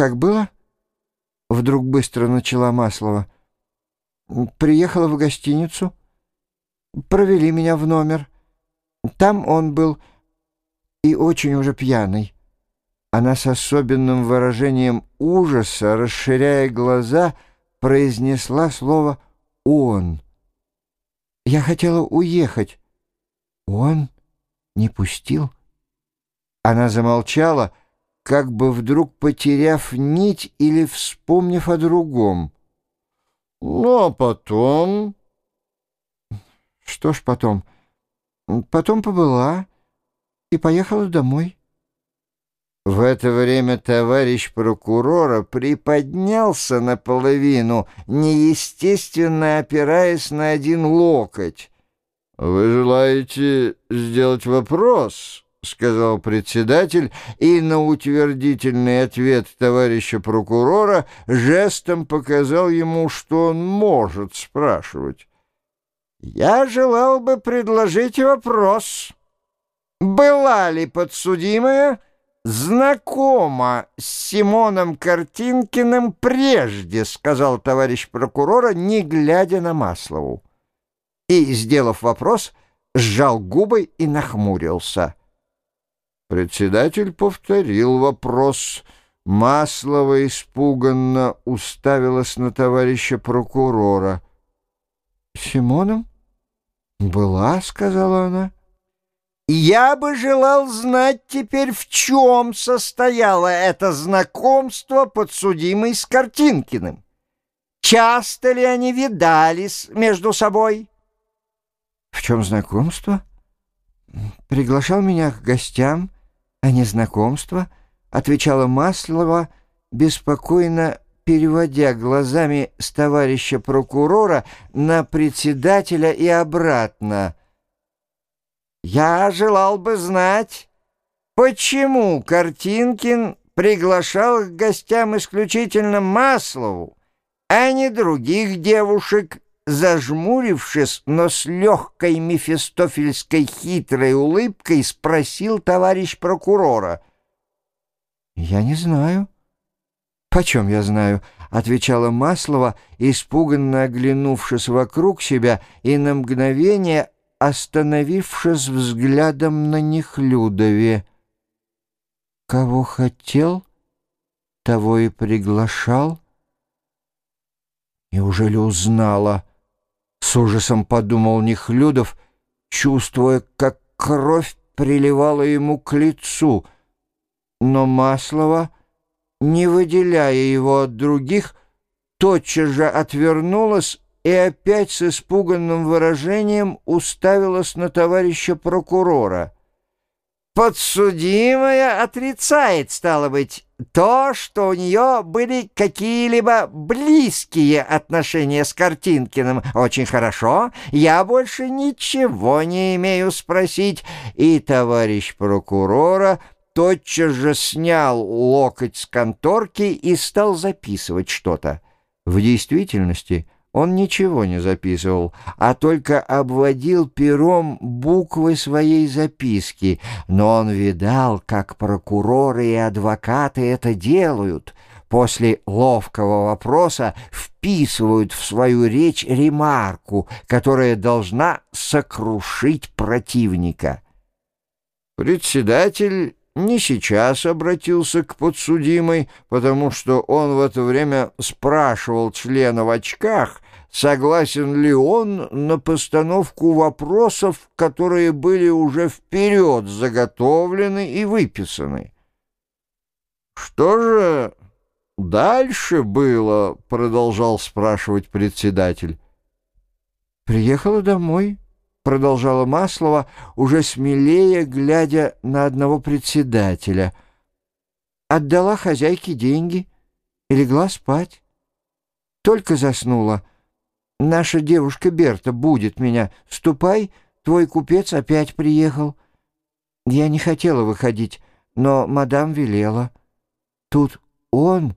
«Как было?» — вдруг быстро начала Маслова. «Приехала в гостиницу, провели меня в номер. Там он был и очень уже пьяный». Она с особенным выражением ужаса, расширяя глаза, произнесла слово «он». Я хотела уехать. Он не пустил. Она замолчала, как бы вдруг потеряв нить или вспомнив о другом. Ну, а потом... Что ж потом? Потом побыла и поехала домой. В это время товарищ прокурора приподнялся наполовину, неестественно опираясь на один локоть. «Вы желаете сделать вопрос?» — сказал председатель, и на утвердительный ответ товарища прокурора жестом показал ему, что он может спрашивать. «Я желал бы предложить вопрос. Была ли подсудимая...» знакома с Симоном Картинкиным прежде, сказал товарищ прокурора, не глядя на Маслову. И, сделав вопрос, сжал губы и нахмурился. Председатель повторил вопрос. Маслова испуганно уставилась на товарища прокурора. «Симоном? Была?» — сказала она. Я бы желал знать теперь, в чем состояло это знакомство подсудимой с Картинкиным. Часто ли они видались между собой? В чем знакомство? Приглашал меня к гостям, а не знакомство, отвечала Маслова, беспокойно переводя глазами с товарища прокурора на председателя и обратно — я желал бы знать, почему Картинкин приглашал к гостям исключительно Маслову, а не других девушек, зажмурившись, но с легкой мефистофельской хитрой улыбкой спросил товарищ прокурора. «Я не знаю». «Почем я знаю?» — отвечала Маслова, испуганно оглянувшись вокруг себя и на мгновение остановившись взглядом на Нехлюдове. Кого хотел, того и приглашал. Неужели узнала? С ужасом подумал Нехлюдов, чувствуя, как кровь приливала ему к лицу. Но Маслова, не выделяя его от других, тотчас же отвернулась и опять с испуганным выражением уставилась на товарища прокурора. «Подсудимая отрицает, стало быть, то, что у нее были какие-либо близкие отношения с Картинкиным. Очень хорошо, я больше ничего не имею спросить». И товарищ прокурора тотчас же снял локоть с конторки и стал записывать что-то. В действительности... Он ничего не записывал, а только обводил пером буквы своей записки, но он видал, как прокуроры и адвокаты это делают. После ловкого вопроса вписывают в свою речь ремарку, которая должна сокрушить противника. Председатель не сейчас обратился к подсудимой, потому что он в это время спрашивал члена в очках, согласен ли он на постановку вопросов, которые были уже вперед заготовлены и выписаны. «Что же дальше было?» — продолжал спрашивать председатель. «Приехала домой». — продолжала Маслова, уже смелее, глядя на одного председателя. «Отдала хозяйке деньги и легла спать. Только заснула. Наша девушка Берта будет меня. Ступай, твой купец опять приехал. Я не хотела выходить, но мадам велела. Тут он...»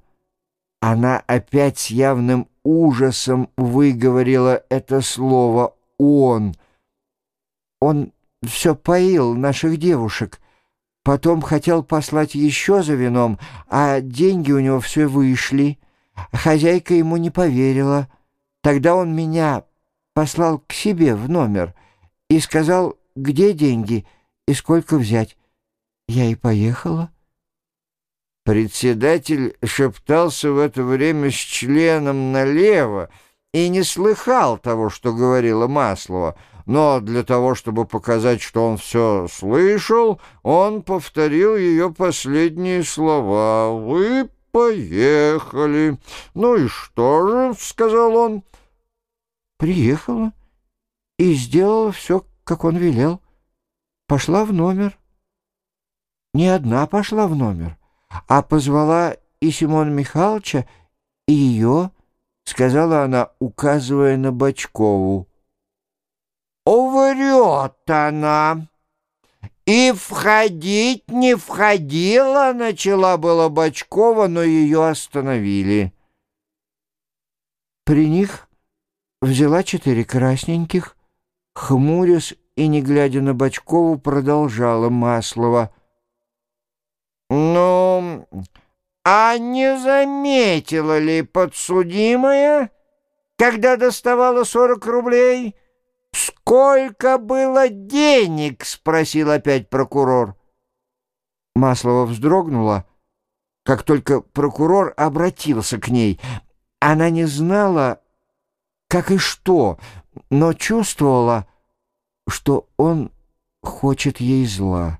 Она опять с явным ужасом выговорила это слово «он». Он все поил наших девушек. Потом хотел послать еще за вином, а деньги у него все вышли. Хозяйка ему не поверила. Тогда он меня послал к себе в номер и сказал, где деньги и сколько взять. Я и поехала. Председатель шептался в это время с членом налево и не слыхал того, что говорила Маслова, но для того, чтобы показать, что он все слышал, он повторил ее последние слова. «Вы поехали». «Ну и что же?» — сказал он. «Приехала и сделала все, как он велел. Пошла в номер. Не одна пошла в номер» а позвала и Симона Михайловича, и ее, — сказала она, указывая на Бочкову. «Уврет она!» «И входить не входила», — начала была Бочкова, но ее остановили. При них взяла четыре красненьких, хмурясь и, не глядя на Бочкову, продолжала Маслова — «Ну, а не заметила ли подсудимая, когда доставала сорок рублей?» «Сколько было денег?» — спросил опять прокурор. Маслова вздрогнула, как только прокурор обратился к ней. Она не знала, как и что, но чувствовала, что он хочет ей зла.